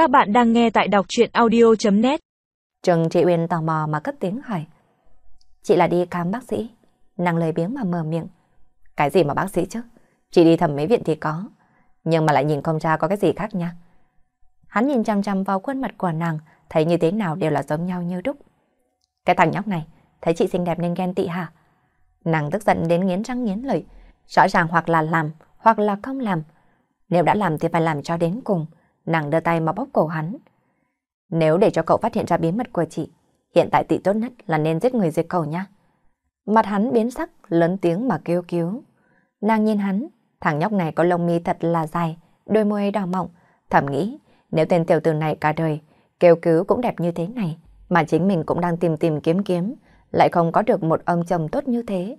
Các bạn đang nghe tại đọc chuyện audio.net Trần Trị Uyên tò mò mà cất tiếng hỏi. Chị là đi khám bác sĩ. Nàng lời biếng mà mở miệng. Cái gì mà bác sĩ chứ? Chị đi thẩm mỹ viện thì có. Nhưng mà lại nhìn không ra có cái gì khác nha. Hắn nhìn chăm chăm vào khuôn mặt của nàng, thấy như thế nào đều là giống nhau như đúc. Cái thằng nhóc này, thấy chị xinh đẹp nên ghen tị hả? Nàng tức giận đến nghiến răng nghiến lợi. Rõ ràng hoặc là làm, hoặc là không làm. Nếu đã làm thì phải làm cho đến cùng. Nàng đưa tay mà bóp cổ hắn. Nếu để cho cậu phát hiện ra bí mật của chị, hiện tại tỷ tốt nhất là nên giết người diệt khẩu nha. Mặt hắn biến sắc, lớn tiếng mà kêu cứu. Nàng nhìn hắn, thằng nhóc này có lông mi thật là dài, đôi môi đỏ mọng, thầm nghĩ nếu tên tiểu tử này cả đời kêu cứu cũng đẹp như thế này, mà chính mình cũng đang tìm tìm kiếm kiếm, lại không có được một ông chồng tốt như thế.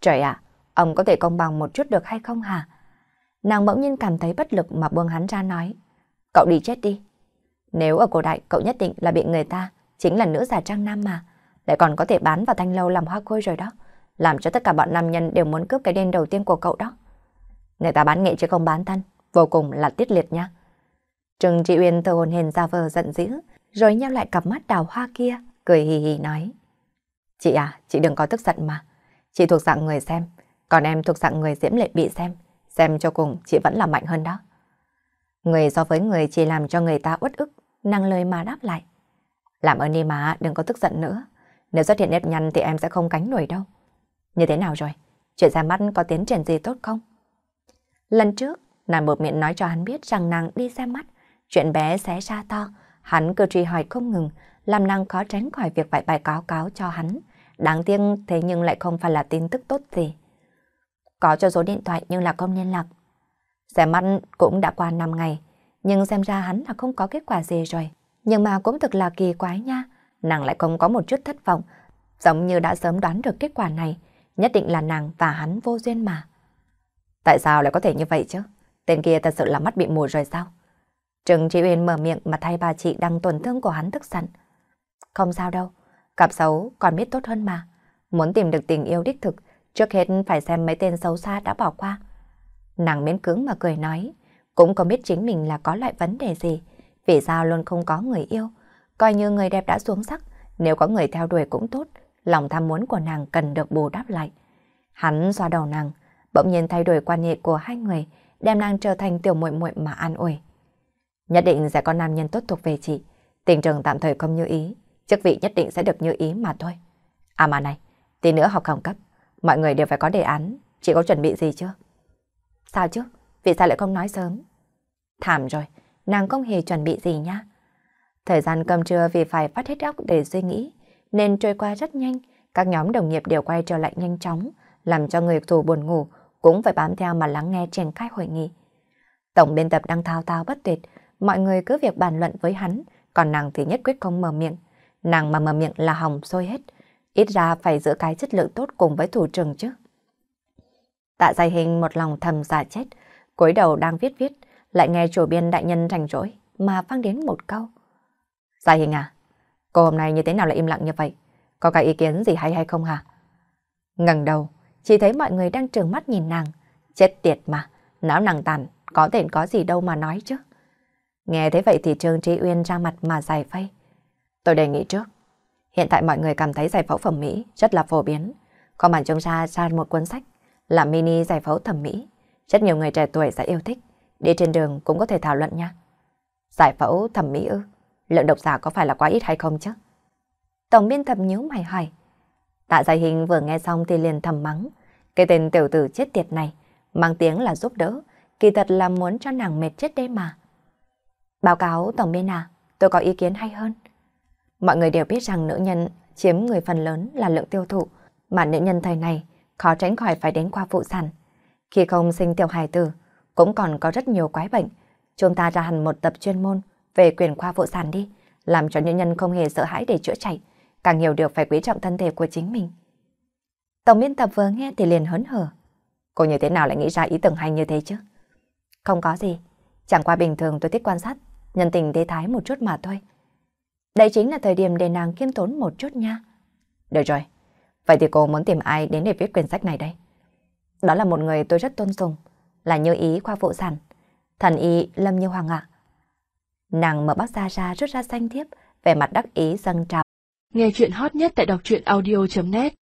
Trời ạ, ông có thể công bằng một chút được hay không hả? Nàng bỗng nhiên cảm thấy bất lực mà buông hắn ra nói. Cậu đi chết đi. Nếu ở cổ đại cậu nhất định là bị người ta, chính là nữ giả trang nam mà, lại còn có thể bán vào thanh lâu làm hoa khôi rồi đó. Làm cho tất cả bọn nam nhân đều muốn cướp cái đen đầu tiên của cậu đó. Người ta bán nghệ chứ không bán thân, vô cùng là tiết liệt nha. Trừng Trị Uyên thờ hồn hền ra vờ giận dữ, rồi nheo lại cặp mắt đào hoa kia, cười hì hì nói. Chị à, chị đừng có tức giận mà. Chị thuộc dạng người xem, còn em thuộc dạng người diễm lệ bị xem. Xem cho cùng chị vẫn là mạnh hơn đó. Người so với người chỉ làm cho người ta uất ức, năng lời mà đáp lại. Làm ơn đi mà, đừng có tức giận nữa. Nếu xuất hiện nếp nhăn thì em sẽ không cánh nổi đâu. Như thế nào rồi? Chuyện ra mắt có tiến triển gì tốt không? Lần trước, nàng một miệng nói cho hắn biết rằng nàng đi xem mắt. Chuyện bé xé ra to, hắn cứ truy hỏi không ngừng, làm nàng khó tránh khỏi việc phải bài cáo cáo cho hắn. Đáng tiếc thế nhưng lại không phải là tin tức tốt gì. Có cho số điện thoại nhưng là không liên lạc. Xem mắt cũng đã qua 5 ngày, nhưng xem ra hắn là không có kết quả gì rồi. Nhưng mà cũng thật là kỳ quái nha, nàng lại không có một chút thất vọng, giống như đã sớm đoán được kết quả này, nhất định là nàng và hắn vô duyên mà. Tại sao lại có thể như vậy chứ? Tên kia thật sự là mắt bị mù rồi sao? Trừng Chị Uyên mở miệng mà thay bà chị đang tổn thương của hắn tức giận. Không sao đâu, cặp xấu còn biết tốt hơn mà. Muốn tìm được tình yêu đích thực, trước hết phải xem mấy tên xấu xa đã bỏ qua. Nàng miễn cứng mà cười nói, cũng không biết chính mình là có loại vấn đề gì, vì sao luôn không có người yêu. Coi như người đẹp đã xuống sắc, nếu có người theo đuổi cũng tốt, lòng tham muốn của nàng cần được bù đắp lại. Hắn xoa đầu nàng, bỗng nhiên thay đổi quan hệ của hai người, đem nàng trở thành tiểu muội muội mà an ủi. Nhất định sẽ có nam nhân tốt thuộc về chị, tình trường tạm thời không như ý, chức vị nhất định sẽ được như ý mà thôi. À mà này, tí nữa học khẩn cấp, mọi người đều phải có đề án, chị có chuẩn bị gì chưa? Sao chứ? Vì sao lại không nói sớm? Thảm rồi, nàng không hề chuẩn bị gì nhá. Thời gian cơm trưa vì phải phát hết óc để suy nghĩ, nên trôi qua rất nhanh, các nhóm đồng nghiệp đều quay trở lại nhanh chóng, làm cho người thù buồn ngủ cũng phải bám theo mà lắng nghe triển khai hội nghị. Tổng biên tập đang thao thao bất tuyệt, mọi người cứ việc bàn luận với hắn, còn nàng thì nhất quyết không mở miệng. Nàng mà mở miệng là hỏng sôi hết, ít ra phải giữ cái chất lượng tốt cùng với thủ trưởng chứ. Tạ Dài hình một lòng thầm giả chết, cúi đầu đang viết viết, lại nghe chủ biên đại nhân rảnh rỗi mà vang đến một câu. Dài hình à, cô hôm nay như thế nào lại im lặng như vậy? Có cái ý kiến gì hay hay không hả? ngẩng đầu, chỉ thấy mọi người đang trừng mắt nhìn nàng. Chết tiệt mà, não nàng tàn, có thể có gì đâu mà nói chứ. Nghe thế vậy thì Trương Trí Uyên ra mặt mà giải vây. Tôi đề nghị trước. Hiện tại mọi người cảm thấy giải phẫu phẩm mỹ rất là phổ biến. Có bản trong ra ra một cuốn sách là mini giải phẫu thẩm mỹ. Rất nhiều người trẻ tuổi sẽ yêu thích. Đi trên đường cũng có thể thảo luận nha. Giải phẫu thẩm mỹ ư? Lượng độc giả có phải là quá ít hay không chứ? Tổng biên tập nhíu mày hỏi. Tạ giải hình vừa nghe xong thì liền thầm mắng. Cái tên tiểu tử chết tiệt này, mang tiếng là giúp đỡ, kỳ thật là muốn cho nàng mệt chết đây mà. Báo cáo tổng biên à, tôi có ý kiến hay hơn. Mọi người đều biết rằng nữ nhân chiếm người phần lớn là lượng tiêu thụ, mà nữ nhân thời này khó tránh khỏi phải đến qua phụ sản. Khi không sinh tiểu hài tử, cũng còn có rất nhiều quái bệnh. Chúng ta ra hẳn một tập chuyên môn về quyền khoa phụ sản đi, làm cho nữ nhân không hề sợ hãi để chữa chạy, càng nhiều được phải quý trọng thân thể của chính mình. Tổng biên tập vừa nghe thì liền hớn hở. Cô như thế nào lại nghĩ ra ý tưởng hay như thế chứ? Không có gì, chẳng qua bình thường tôi thích quan sát, nhân tình đế thái một chút mà thôi. Đây chính là thời điểm để nàng kiêm tốn một chút nha. Được rồi, vậy thì cô muốn tìm ai đến để viết quyển sách này đây? Đó là một người tôi rất tôn sùng, là như ý khoa phụ sản, thần y Lâm Như Hoàng ạ. Nàng mở bác ra ra rút ra xanh thiếp, vẻ mặt đắc ý dâng trào. Nghe chuyện hot nhất tại đọc truyện audio.net